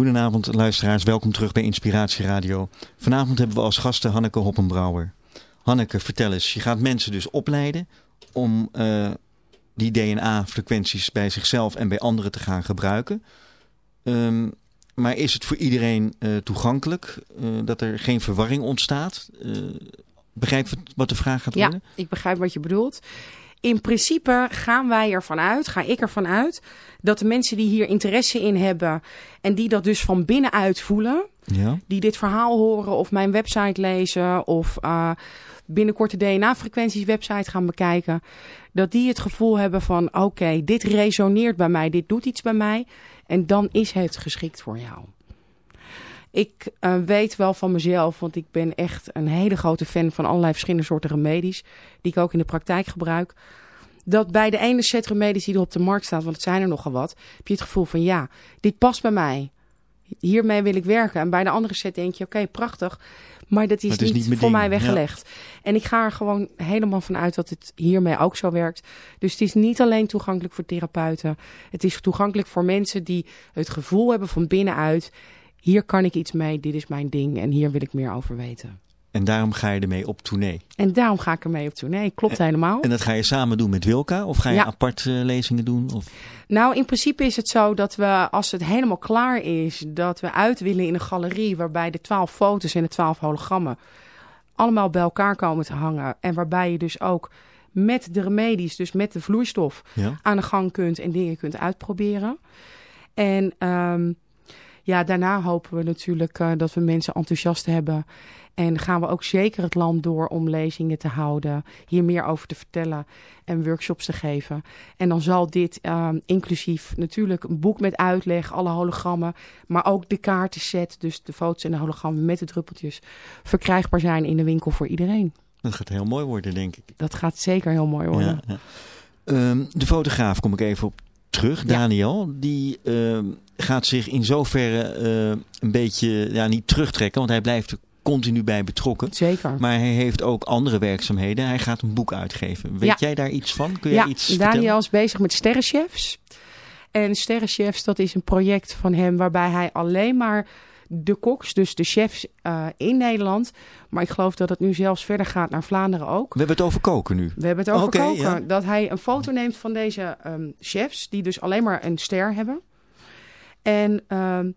[SPEAKER 5] Goedenavond luisteraars, welkom terug bij Inspiratie Radio. Vanavond hebben we als gasten Hanneke Hoppenbrouwer. Hanneke, vertel eens, je gaat mensen dus opleiden om uh, die DNA-frequenties bij zichzelf en bij anderen te gaan gebruiken. Um, maar is het voor iedereen uh, toegankelijk, uh, dat er geen verwarring ontstaat? begrijp je wat de vraag gaat worden?
[SPEAKER 7] Ja, ik begrijp wat je bedoelt. In principe gaan wij ervan uit, ga ik ervan uit, dat de mensen die hier interesse in hebben en die dat dus van binnenuit voelen, ja. die dit verhaal horen of mijn website lezen of uh, binnenkort de DNA-frequenties website gaan bekijken, dat die het gevoel hebben van oké, okay, dit resoneert bij mij, dit doet iets bij mij en dan is het geschikt voor jou. Ik uh, weet wel van mezelf, want ik ben echt een hele grote fan van allerlei verschillende soorten remedies, die ik ook in de praktijk gebruik. Dat bij de ene set remedies die er op de markt staat, want het zijn er nogal wat, heb je het gevoel van ja, dit past bij mij. Hiermee wil ik werken. En bij de andere set denk je, oké, okay, prachtig. Maar dat is, is niet, niet voor mij weggelegd. Ja. En ik ga er gewoon helemaal van uit dat het hiermee ook zo werkt. Dus het is niet alleen toegankelijk voor therapeuten. Het is toegankelijk voor mensen die het gevoel hebben van binnenuit hier kan ik iets mee, dit is mijn ding en hier wil ik meer over weten.
[SPEAKER 5] En daarom ga je ermee op tournee?
[SPEAKER 7] En daarom ga ik ermee op tournee, klopt helemaal.
[SPEAKER 5] En dat ga je samen doen met Wilka of ga je apart uh, lezingen doen? Of?
[SPEAKER 7] Nou, in principe is het zo dat we, als het helemaal klaar is, dat we uit willen in een galerie waarbij de twaalf foto's en de twaalf hologrammen allemaal bij elkaar komen te hangen. En waarbij je dus ook met de remedies, dus met de vloeistof, ja. aan de gang kunt en dingen kunt uitproberen. En... Um, ja, daarna hopen we natuurlijk uh, dat we mensen enthousiast hebben. En gaan we ook zeker het land door om lezingen te houden, hier meer over te vertellen en workshops te geven. En dan zal dit uh, inclusief natuurlijk een boek met uitleg, alle hologrammen, maar ook de kaartenset, dus de foto's en de hologrammen met de druppeltjes, verkrijgbaar zijn in de winkel voor iedereen.
[SPEAKER 5] Dat gaat heel mooi worden, denk ik.
[SPEAKER 7] Dat gaat zeker heel mooi worden. Ja,
[SPEAKER 5] ja. Um, de fotograaf kom ik even op terug, Daniel. Die uh, gaat zich in zoverre uh, een beetje ja, niet terugtrekken, want hij blijft er continu bij betrokken.
[SPEAKER 7] Zeker.
[SPEAKER 5] Maar hij heeft ook andere werkzaamheden. Hij gaat een boek uitgeven. Weet
[SPEAKER 7] ja.
[SPEAKER 5] jij daar iets van? Kun
[SPEAKER 7] ja,
[SPEAKER 5] jij iets
[SPEAKER 7] Daniel
[SPEAKER 5] vertellen?
[SPEAKER 7] is bezig met sterrenchefs. En sterrenchefs, dat is een project van hem waarbij hij alleen maar de koks, dus de chefs uh, in Nederland. Maar ik geloof dat het nu zelfs verder gaat naar Vlaanderen ook.
[SPEAKER 5] We hebben het over koken nu.
[SPEAKER 7] We hebben het over okay, koken. Ja. Dat hij een foto neemt van deze um, chefs, die dus alleen maar een ster hebben. En um,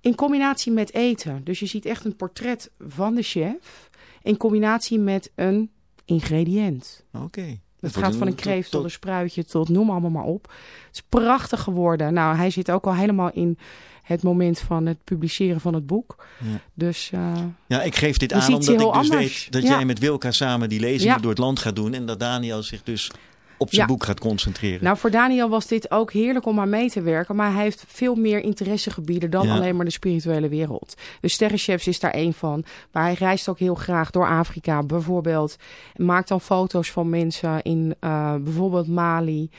[SPEAKER 7] in combinatie met eten. Dus je ziet echt een portret van de chef. In combinatie met een ingrediënt.
[SPEAKER 5] Oké. Okay.
[SPEAKER 7] Het gaat van een kreeft tot een spruitje tot noem allemaal maar op. Het is prachtig geworden. Nou, hij zit ook al helemaal in het moment van het publiceren van het boek.
[SPEAKER 5] Ja.
[SPEAKER 7] Dus uh,
[SPEAKER 5] ja, ik geef dit aan omdat ik dus anders. weet dat ja. jij met Wilka samen die lezingen ja. door het land gaat doen en dat Daniel zich dus op zijn ja. boek gaat concentreren.
[SPEAKER 7] Nou, voor Daniel was dit ook heerlijk om aan mee te werken. Maar hij heeft veel meer interessegebieden dan ja. alleen maar de spirituele wereld. Dus Sterrenchefs is daar één van. Maar hij reist ook heel graag door Afrika bijvoorbeeld. En maakt dan foto's van mensen in uh, bijvoorbeeld Mali.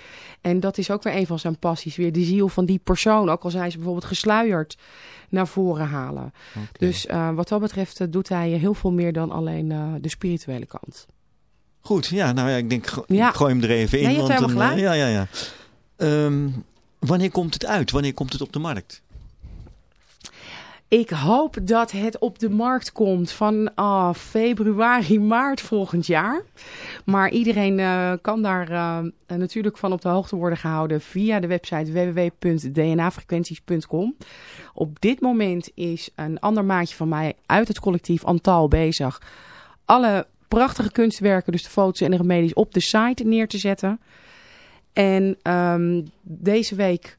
[SPEAKER 7] En dat is ook weer een van zijn passies. Weer de ziel van die persoon. Ook al zijn ze bijvoorbeeld gesluierd naar voren halen. Okay. Dus uh, wat dat betreft uh, doet hij heel veel meer dan alleen de spirituele kant.
[SPEAKER 5] Goed, ja, nou ja, ik denk, go ja. gooi hem er even in.
[SPEAKER 7] Ja, want een, uh,
[SPEAKER 5] ja, ja, ja. Um, wanneer komt het uit? Wanneer komt het op de markt?
[SPEAKER 7] Ik hoop dat het op de markt komt van uh, februari, maart volgend jaar. Maar iedereen uh, kan daar uh, natuurlijk van op de hoogte worden gehouden via de website www.dnafrequenties.com. Op dit moment is een ander maatje van mij uit het collectief Antal bezig. Alle prachtige kunstwerken, dus de foto's en de remedies, op de site neer te zetten. En um, deze week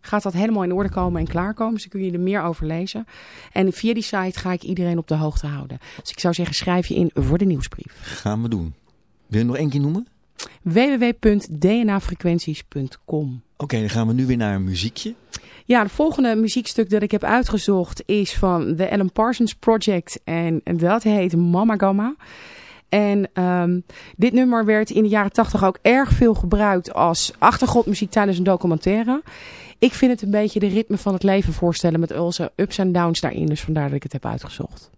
[SPEAKER 7] gaat dat helemaal in orde komen en klaarkomen. Dus dan kun je er meer over lezen. En via die site ga ik iedereen op de hoogte houden. Dus ik zou zeggen, schrijf je in voor de nieuwsbrief.
[SPEAKER 5] Gaan we doen. Wil je nog één keer noemen?
[SPEAKER 7] www.dnafrequenties.com
[SPEAKER 5] Oké, okay, dan gaan we nu weer naar een muziekje.
[SPEAKER 7] Ja, het volgende muziekstuk dat ik heb uitgezocht is van The Alan Parsons Project. En dat heet Mama Gamma. En um, dit nummer werd in de jaren tachtig ook erg veel gebruikt als achtergrondmuziek tijdens een documentaire. Ik vind het een beetje de ritme van het leven voorstellen met onze ups en downs daarin. Dus vandaar dat ik het heb uitgezocht.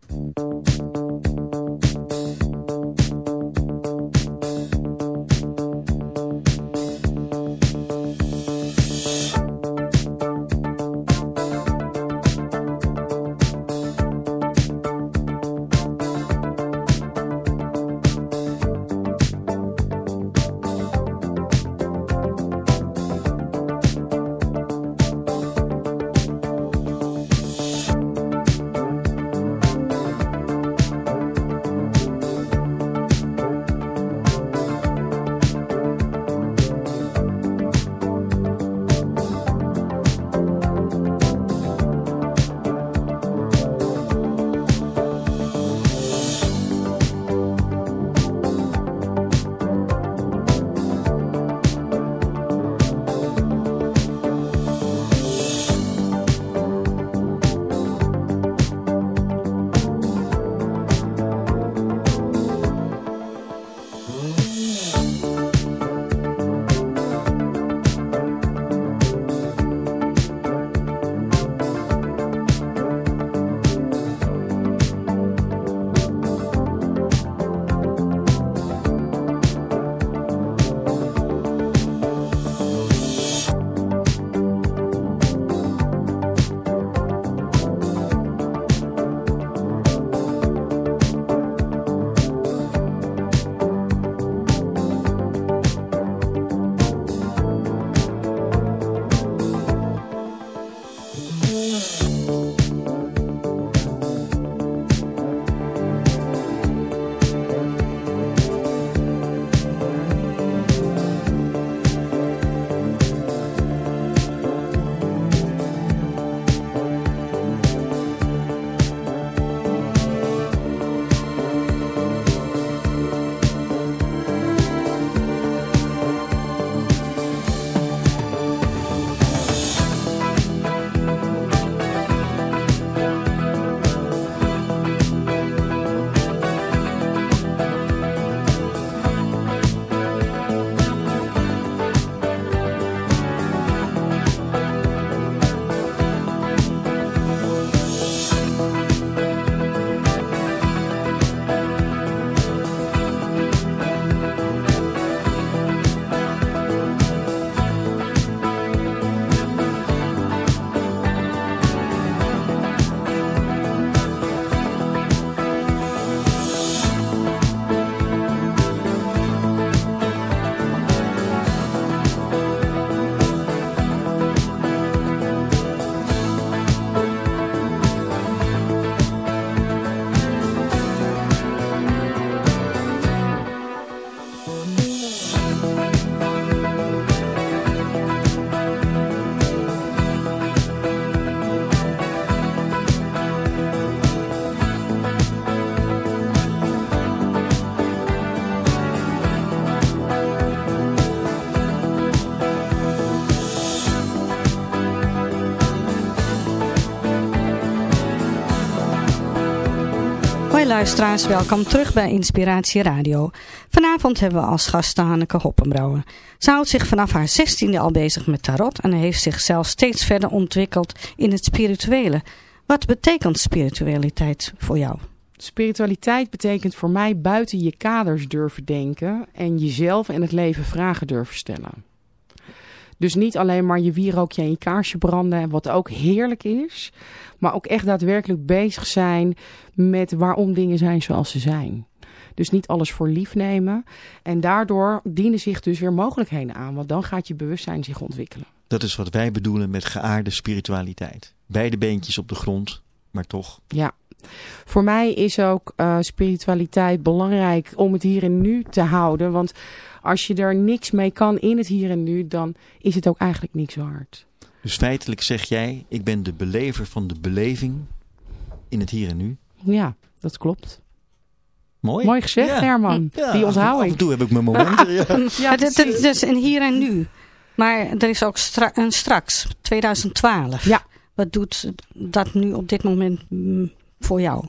[SPEAKER 6] Luisteraars, welkom terug bij Inspiratie Radio. Vanavond hebben we als gast Hanneke Hoppenbrouwer. Ze houdt zich vanaf haar zestiende al bezig met tarot en heeft zichzelf steeds verder ontwikkeld in het spirituele. Wat betekent spiritualiteit voor jou?
[SPEAKER 7] Spiritualiteit betekent voor mij buiten je kaders durven denken en jezelf en het leven vragen durven stellen. Dus niet alleen maar je wierookje en je kaarsje branden, wat ook heerlijk is. Maar ook echt daadwerkelijk bezig zijn met waarom dingen zijn zoals ze zijn. Dus niet alles voor lief nemen. En daardoor dienen zich dus weer mogelijkheden aan. Want dan gaat je bewustzijn zich ontwikkelen.
[SPEAKER 5] Dat is wat wij bedoelen met geaarde spiritualiteit. Beide beentjes op de grond, maar toch.
[SPEAKER 7] Ja. Voor mij is ook uh, spiritualiteit belangrijk om het hier en nu te houden. Want als je er niks mee kan in het hier en nu, dan is het ook eigenlijk niks waard.
[SPEAKER 5] Dus feitelijk zeg jij, ik ben de belever van de beleving in het hier en nu.
[SPEAKER 7] Ja, dat klopt.
[SPEAKER 5] Mooi.
[SPEAKER 7] Mooi gezegd, Herman. Ja, Die onthoud ik.
[SPEAKER 5] Af en toe heb ik mijn momenten. ja.
[SPEAKER 6] ja, het is een hier en nu. Maar er is ook stra een straks, 2012.
[SPEAKER 7] Ja.
[SPEAKER 6] Wat doet dat nu op dit moment mm, voor jou?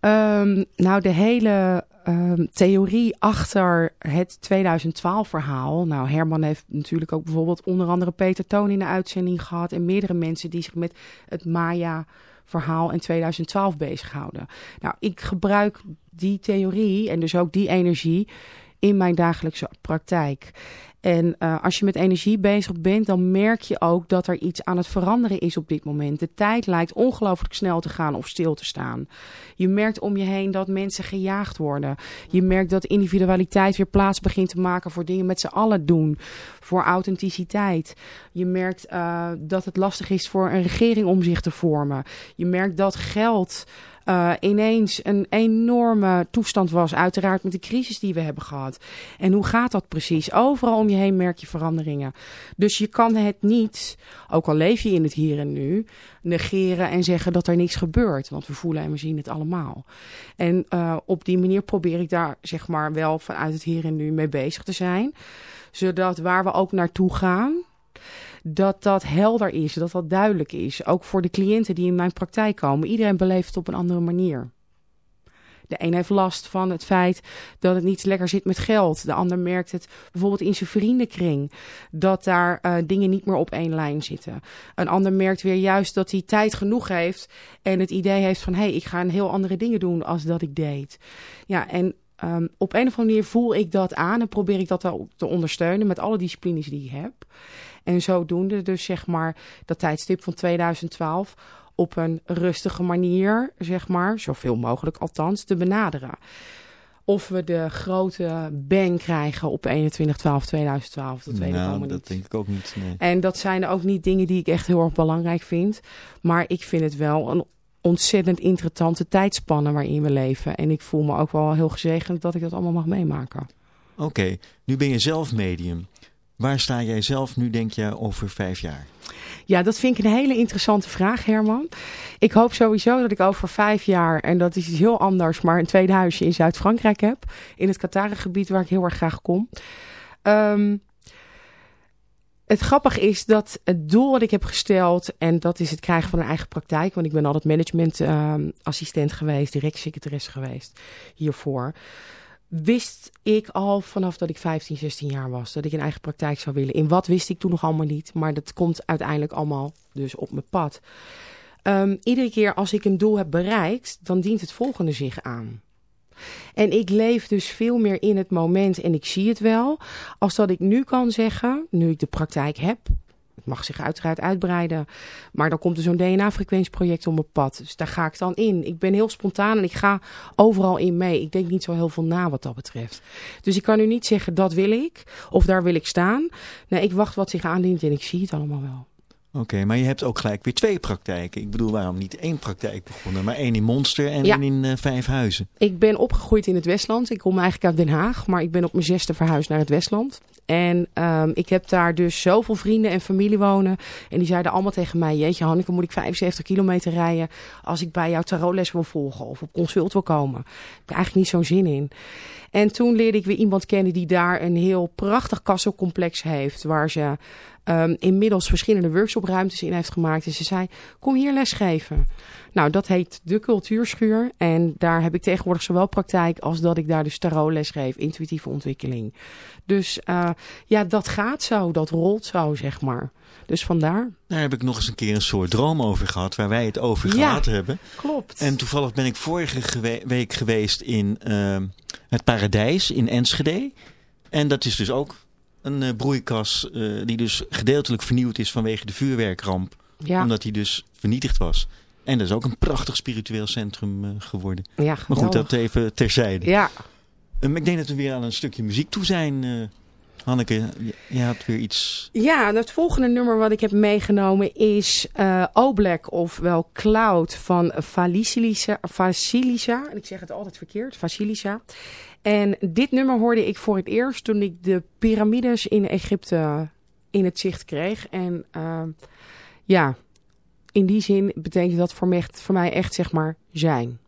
[SPEAKER 7] Um, nou, de hele um, theorie achter het 2012-verhaal. Nou, Herman heeft natuurlijk ook bijvoorbeeld onder andere Peter Toon in de uitzending gehad. En meerdere mensen die zich met het Maya-verhaal in 2012 bezighouden. Nou, ik gebruik die theorie en dus ook die energie in mijn dagelijkse praktijk. En uh, als je met energie bezig bent, dan merk je ook dat er iets aan het veranderen is op dit moment. De tijd lijkt ongelooflijk snel te gaan of stil te staan. Je merkt om je heen dat mensen gejaagd worden. Je merkt dat individualiteit weer plaats begint te maken voor dingen met z'n allen doen. Voor authenticiteit. Je merkt uh, dat het lastig is voor een regering om zich te vormen. Je merkt dat geld uh, ineens een enorme toestand was. Uiteraard met de crisis die we hebben gehad. En hoe gaat dat precies? Overal om je heen merk je veranderingen. Dus je kan het niet, ook al leef je in het hier en nu, negeren en zeggen dat er niks gebeurt. Want we voelen en we zien het allemaal. En uh, op die manier probeer ik daar zeg maar wel vanuit het hier en nu mee bezig te zijn. Zodat waar we ook naartoe gaan dat dat helder is, dat dat duidelijk is. Ook voor de cliënten die in mijn praktijk komen. Iedereen beleeft het op een andere manier. De een heeft last van het feit dat het niet lekker zit met geld. De ander merkt het bijvoorbeeld in zijn vriendenkring. Dat daar uh, dingen niet meer op één lijn zitten. Een ander merkt weer juist dat hij tijd genoeg heeft. En het idee heeft van hé, hey, ik ga een heel andere dingen doen als dat ik deed. Ja, en um, op een of andere manier voel ik dat aan en probeer ik dat te ondersteunen met alle disciplines die ik heb. En zodoende dus zeg maar dat tijdstip van 2012 op een rustige manier, zeg maar, zoveel mogelijk althans, te benaderen. Of we de grote bang krijgen op 21-12-2012, dat weet nou, ik allemaal niet.
[SPEAKER 5] dat denk ik ook niet. Nee.
[SPEAKER 7] En dat zijn ook niet dingen die ik echt heel erg belangrijk vind. Maar ik vind het wel een ontzettend interessante tijdspannen waarin we leven. En ik voel me ook wel heel gezegend dat ik dat allemaal mag meemaken.
[SPEAKER 5] Oké, okay, nu ben je zelf medium. Waar sta jij zelf nu, denk je, over vijf jaar?
[SPEAKER 7] Ja, dat vind ik een hele interessante vraag, Herman. Ik hoop sowieso dat ik over vijf jaar, en dat is iets heel anders, maar een tweede huisje in Zuid-Frankrijk heb. In het Qatari-gebied waar ik heel erg graag kom. Um, het grappige is dat het doel wat ik heb gesteld, en dat is het krijgen van een eigen praktijk, want ik ben altijd managementassistent um, geweest, directsecretaresse geweest hiervoor wist ik al vanaf dat ik 15, 16 jaar was dat ik een eigen praktijk zou willen. In wat wist ik toen nog allemaal niet, maar dat komt uiteindelijk allemaal dus op mijn pad. Um, iedere keer als ik een doel heb bereikt, dan dient het volgende zich aan. En ik leef dus veel meer in het moment en ik zie het wel. Als dat ik nu kan zeggen, nu ik de praktijk heb, het mag zich uiteraard uitbreiden. Maar dan komt er zo'n DNA-frequentieproject op mijn pad. Dus daar ga ik dan in. Ik ben heel spontaan en ik ga overal in mee. Ik denk niet zo heel veel na wat dat betreft. Dus ik kan nu niet zeggen, dat wil ik. Of daar wil ik staan. Nee, ik wacht wat zich aandient en ik zie het allemaal wel.
[SPEAKER 5] Oké, maar je hebt ook gelijk weer twee praktijken. Ik bedoel, waarom niet één praktijk begonnen, maar één in Monster en één in uh, Vijfhuizen?
[SPEAKER 7] Ik ben opgegroeid in het Westland. Ik kom eigenlijk uit Den Haag, maar ik ben op mijn zesde verhuisd naar het Westland. En um, ik heb daar dus zoveel vrienden en familie wonen. En die zeiden allemaal tegen mij, jeetje Hanneke, moet ik 75 kilometer rijden als ik bij jou tarotles wil volgen of op consult wil komen. Ik heb eigenlijk niet zo'n zin in. En toen leerde ik weer iemand kennen die daar een heel prachtig kasselcomplex heeft. Waar ze um, inmiddels verschillende workshopruimtes in heeft gemaakt. En ze zei, kom hier lesgeven. Nou, dat heet de cultuurschuur. En daar heb ik tegenwoordig zowel praktijk als dat ik daar dus tarotles geef, intuïtieve ontwikkeling. Dus uh, ja, dat gaat zo, dat rolt zo, zeg maar. Dus vandaar.
[SPEAKER 5] Daar heb ik nog eens een keer een soort droom over gehad, waar wij het over gehad hebben.
[SPEAKER 7] klopt.
[SPEAKER 5] En toevallig ben ik vorige week geweest in uh, het Paradijs in Enschede. En dat is dus ook een uh, broeikas uh, die dus gedeeltelijk vernieuwd is vanwege de vuurwerkramp. Ja. Omdat die dus vernietigd was. En dat is ook een prachtig spiritueel centrum uh, geworden.
[SPEAKER 7] Ja,
[SPEAKER 5] maar goed, dat even terzijde.
[SPEAKER 7] Ja.
[SPEAKER 5] Um, ik denk dat we weer aan een stukje muziek toe zijn. Hanneke, je had weer iets...
[SPEAKER 7] Ja, het volgende nummer wat ik heb meegenomen is uh, Oblak, ofwel Cloud van Vasilisa. Vasilisa. Ik zeg het altijd verkeerd, Vasilisa. En dit nummer hoorde ik voor het eerst toen ik de piramides in Egypte in het zicht kreeg. En uh, ja, in die zin betekent dat voor voor mij echt zeg maar zijn.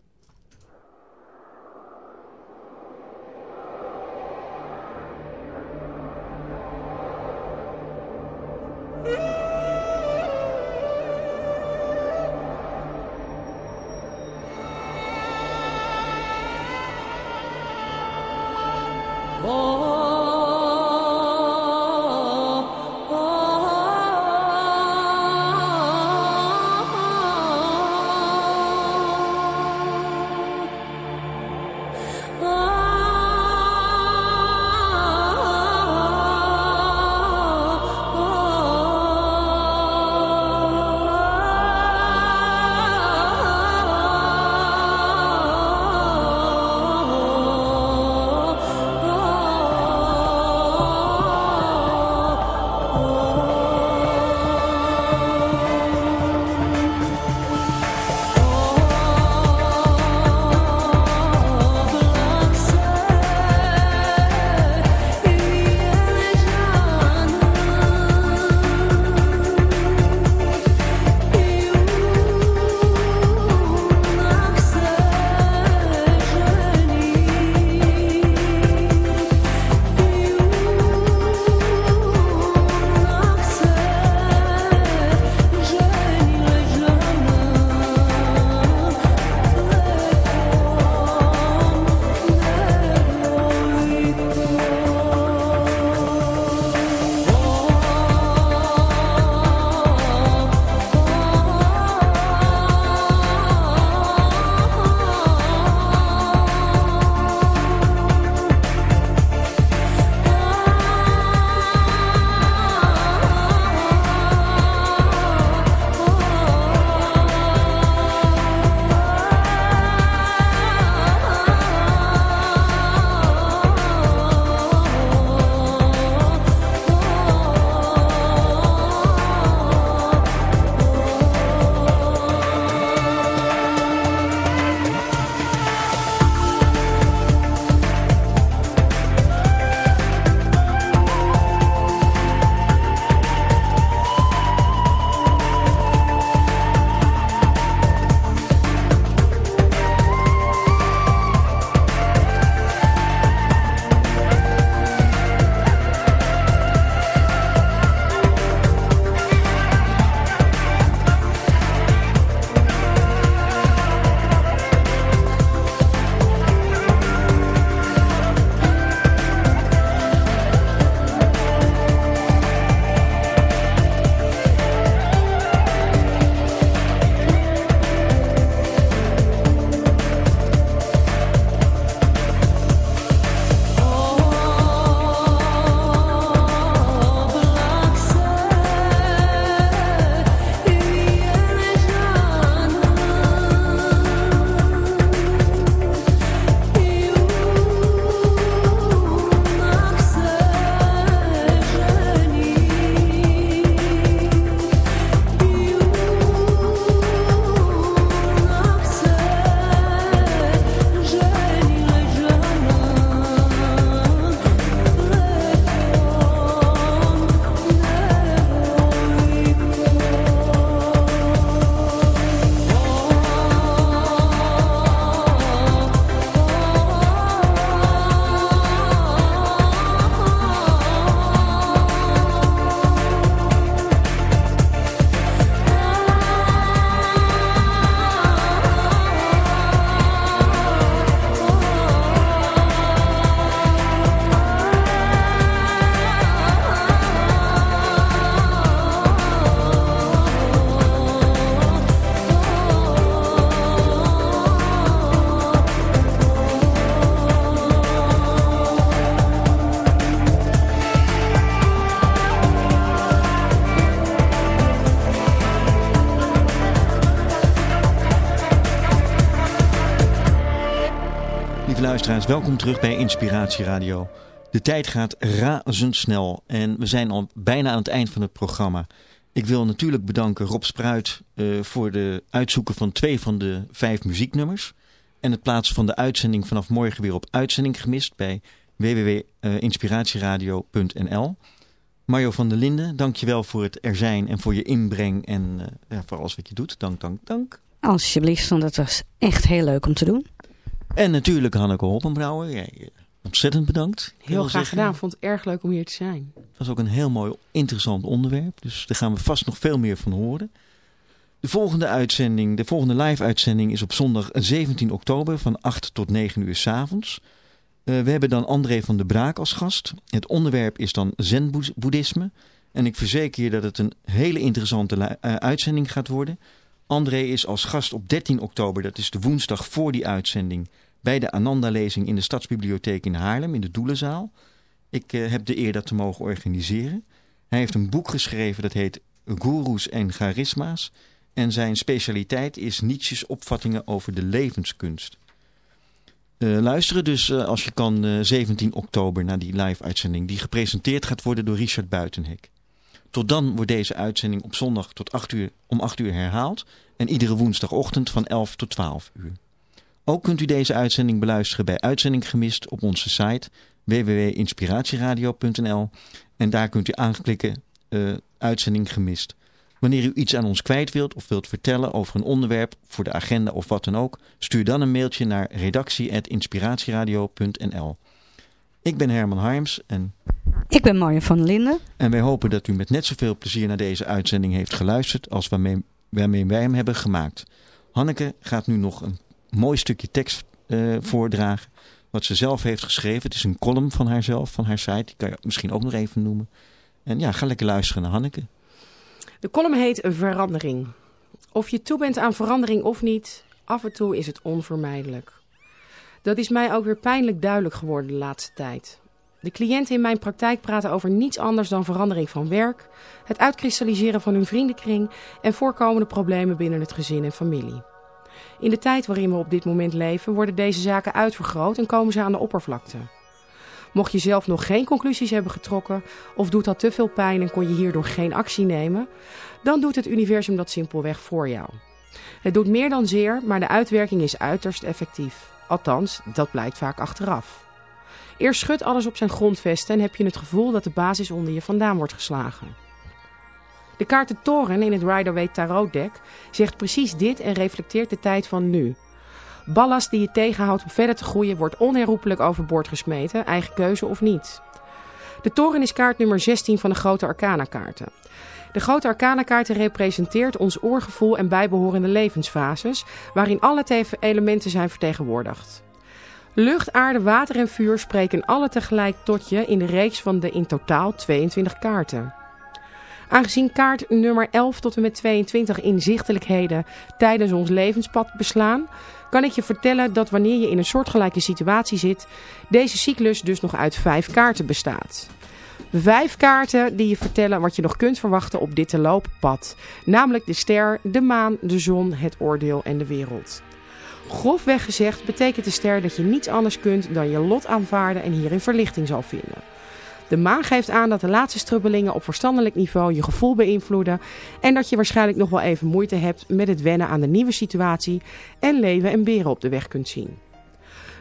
[SPEAKER 5] Luisteraars, welkom terug bij Inspiratie Radio. De tijd gaat razendsnel en we zijn al bijna aan het eind van het programma. Ik wil natuurlijk bedanken Rob Spruit uh, voor de uitzoeken van twee van de vijf muzieknummers. En het plaatsen van de uitzending vanaf morgen weer op uitzending gemist bij www.inspiratieradio.nl. Mario van der Linden, dankjewel voor het er zijn en voor je inbreng en ja, voor alles wat je doet. Dank, dank, dank.
[SPEAKER 6] Alsjeblieft, want het was echt heel leuk om te doen.
[SPEAKER 5] En natuurlijk Hanneke Hoppenbrouwer. Jij, eh, ontzettend bedankt.
[SPEAKER 7] Heel graag zeggen. gedaan. Vond het erg leuk om hier te zijn.
[SPEAKER 5] Het was ook een heel mooi, interessant onderwerp. Dus daar gaan we vast nog veel meer van horen. De volgende uitzending, de volgende live uitzending is op zondag 17 oktober van 8 tot 9 uur s avonds. Uh, we hebben dan André van der Braak als gast. Het onderwerp is dan zen-boeddhisme. En ik verzeker je dat het een hele interessante uh, uitzending gaat worden. André is als gast op 13 oktober, dat is de woensdag voor die uitzending, bij de Ananda-lezing in de Stadsbibliotheek in Haarlem, in de Doelenzaal. Ik uh, heb de eer dat te mogen organiseren. Hij heeft een boek geschreven dat heet Gurus en Charisma's. En zijn specialiteit is Nietzsche's opvattingen over de levenskunst. Uh, luisteren dus uh, als je kan uh, 17 oktober naar die live-uitzending die gepresenteerd gaat worden door Richard Buitenhek. Tot dan wordt deze uitzending op zondag tot 8 uur, om 8 uur herhaald en iedere woensdagochtend van 11 tot 12 uur. Ook kunt u deze uitzending beluisteren bij Uitzending Gemist op onze site www.inspiratieradio.nl en daar kunt u aanklikken uh, Uitzending Gemist. Wanneer u iets aan ons kwijt wilt of wilt vertellen over een onderwerp voor de agenda of wat dan ook, stuur dan een mailtje naar redactie.inspiratieradio.nl. Ik ben Herman Harms en...
[SPEAKER 6] Ik ben Marja van Linden.
[SPEAKER 5] En wij hopen dat u met net zoveel plezier naar deze uitzending heeft geluisterd als waarmee, waarmee wij hem hebben gemaakt. Hanneke gaat nu nog een mooi stukje tekst uh, voordragen. Wat ze zelf heeft geschreven. Het is een column van haarzelf, van haar site. Die kan je misschien ook nog even noemen. En ja, ga lekker luisteren naar Hanneke.
[SPEAKER 7] De column heet Verandering. Of je toe bent aan verandering of niet, af en toe is het onvermijdelijk. Dat is mij ook weer pijnlijk duidelijk geworden de laatste tijd. De cliënten in mijn praktijk praten over niets anders dan verandering van werk, het uitkristalliseren van hun vriendenkring en voorkomende problemen binnen het gezin en familie. In de tijd waarin we op dit moment leven worden deze zaken uitvergroot en komen ze aan de oppervlakte. Mocht je zelf nog geen conclusies hebben getrokken of doet dat te veel pijn en kon je hierdoor geen actie nemen, dan doet het universum dat simpelweg voor jou. Het doet meer dan zeer, maar de uitwerking is uiterst effectief. Althans, dat blijkt vaak achteraf. Eerst schudt alles op zijn grondvesten en heb je het gevoel dat de basis onder je vandaan wordt geslagen. De kaart de toren in het Rider-Waite Tarot deck zegt precies dit en reflecteert de tijd van nu. Ballast die je tegenhoudt om verder te groeien wordt onherroepelijk overboord gesmeten, eigen keuze of niet. De toren is kaart nummer 16 van de grote arcana-kaarten. De grote arcana-kaarten representeert ons oorgevoel en bijbehorende levensfases, waarin alle elementen zijn vertegenwoordigd. Lucht, aarde, water en vuur spreken alle tegelijk tot je in de reeks van de in totaal 22 kaarten. Aangezien kaart nummer 11 tot en met 22 inzichtelijkheden tijdens ons levenspad beslaan, kan ik je vertellen dat wanneer je in een soortgelijke situatie zit, deze cyclus dus nog uit vijf kaarten bestaat. Vijf kaarten die je vertellen wat je nog kunt verwachten op dit te lopen pad. Namelijk de ster, de maan, de zon, het oordeel en de wereld. Grofweg gezegd betekent de ster dat je niets anders kunt dan je lot aanvaarden en hierin verlichting zal vinden. De maan geeft aan dat de laatste strubbelingen op verstandelijk niveau je gevoel beïnvloeden en dat je waarschijnlijk nog wel even moeite hebt met het wennen aan de nieuwe situatie en leven en beren op de weg kunt zien.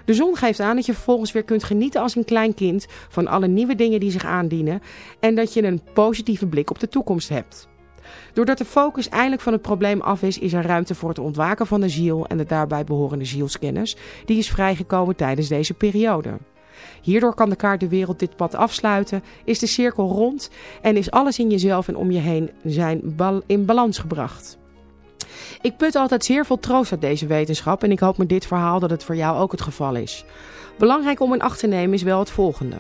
[SPEAKER 7] De zon geeft aan dat je vervolgens weer kunt genieten als een klein kind van alle nieuwe dingen die zich aandienen en dat je een positieve blik op de toekomst hebt. Doordat de focus eindelijk van het probleem af is, is er ruimte voor het ontwaken van de ziel en de daarbij behorende zielskennis die is vrijgekomen tijdens deze periode. Hierdoor kan de kaart de wereld dit pad afsluiten, is de cirkel rond en is alles in jezelf en om je heen zijn in balans gebracht. Ik put altijd zeer veel troost uit deze wetenschap en ik hoop met dit verhaal dat het voor jou ook het geval is. Belangrijk om in acht te nemen is wel het volgende.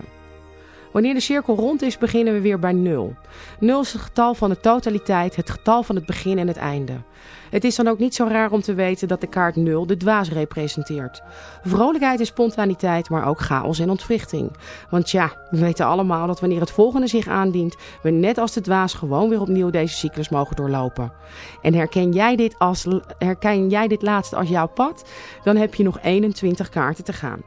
[SPEAKER 7] Wanneer de cirkel rond is, beginnen we weer bij nul. Nul is het getal van de totaliteit, het getal van het begin en het einde. Het is dan ook niet zo raar om te weten dat de kaart 0 de dwaas representeert. Vrolijkheid en spontaniteit, maar ook chaos en ontwrichting. Want ja, we weten allemaal dat wanneer het volgende zich aandient, we net als de dwaas gewoon weer opnieuw deze cyclus mogen doorlopen. En herken jij dit, als, herken jij dit laatste als jouw pad? Dan heb je nog 21 kaarten te gaan.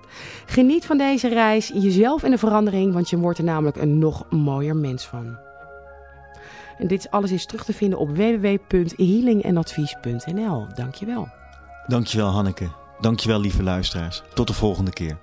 [SPEAKER 7] Geniet van deze reis, jezelf in de verandering, want je wordt er namelijk een nog mooier mens van. En dit alles is terug te vinden op www.healingenadvies.nl. Dankjewel.
[SPEAKER 5] Dankjewel Hanneke. Dankjewel lieve luisteraars. Tot de volgende keer.